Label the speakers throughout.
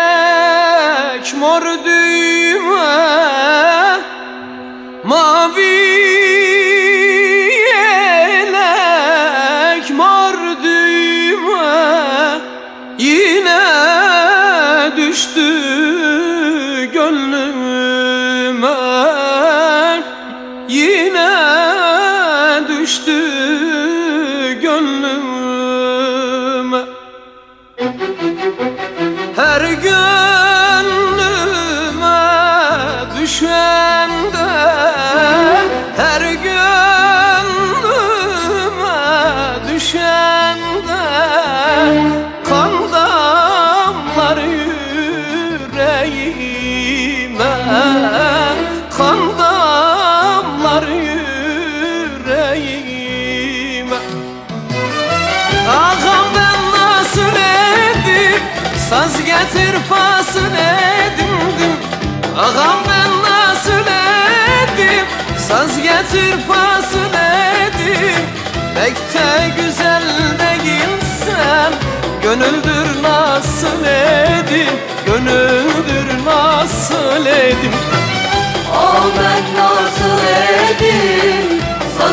Speaker 1: yelek mor düğme Mavi yelek mor düğme. Yine düştü gönlüme. Yine düştü gönlüme. Yüreğime Ağam ben nasıl edim Saz getir fasıl edindim Ağam ben nasıl edim Saz getir fasıl edim Pek de güzel değilsen Gönüldür nasıl edim Gönüldür nasıl edim
Speaker 2: Al ben nasıl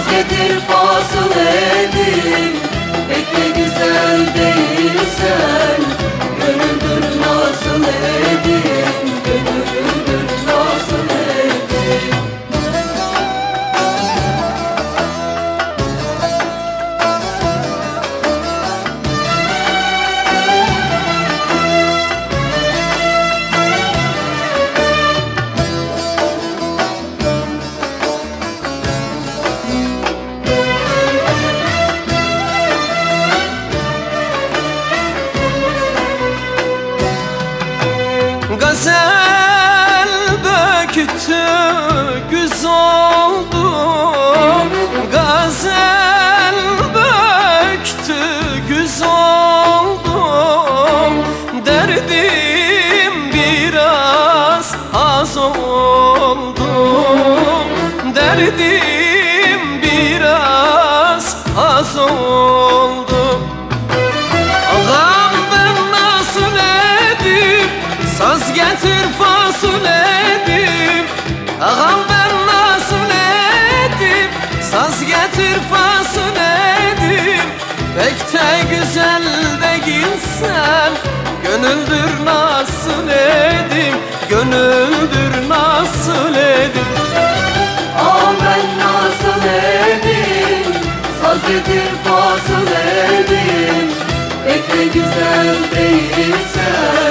Speaker 2: getir fasıl edim. Bekle güzel değilsen
Speaker 1: döktü güz Saz getir fasıl edim Ağam ben nasıl edim? Saz getir fasıl edim Pek de güzel değilsen Gönüldür nasıl edim? Gönüldür nasıl edim?
Speaker 2: Al ben nasıl edim? Saz getir fasıl edim Bekle güzel değilsen